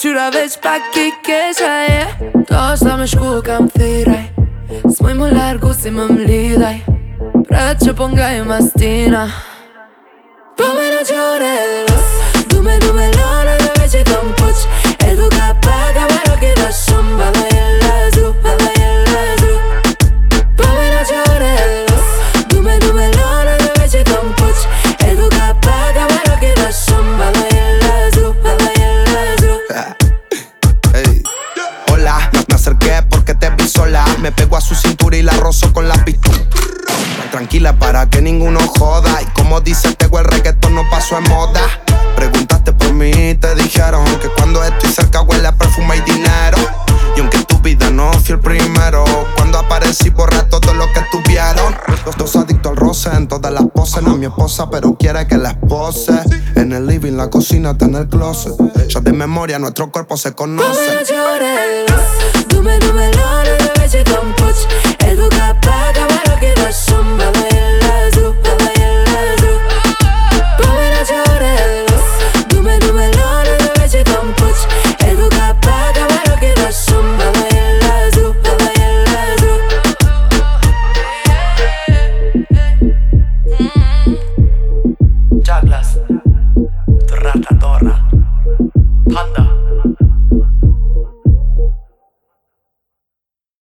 këqyra veç pak i kesha yeah. Do me shku kam thiraj S'moj më largu si më mlidaj Pret që po nga ju mastina. Po me në gjore Tranquila para que ninguno joda. Y como dice Tego, el reggaetón no pasó en moda. Preguntaste por mí, te dijeron que cuando estoy cerca huele a perfume y dinero. Y aunque tu vida no fui el primero, cuando aparecí borré todo lo que tuvieron. Los dos adictos al roce en todas las poses. No es mi esposa, pero quiere que la espose. En el living, la cocina, está en el closet. Ya de memoria nuestro cuerpo se me conoce. në gjore los ratadora, panda.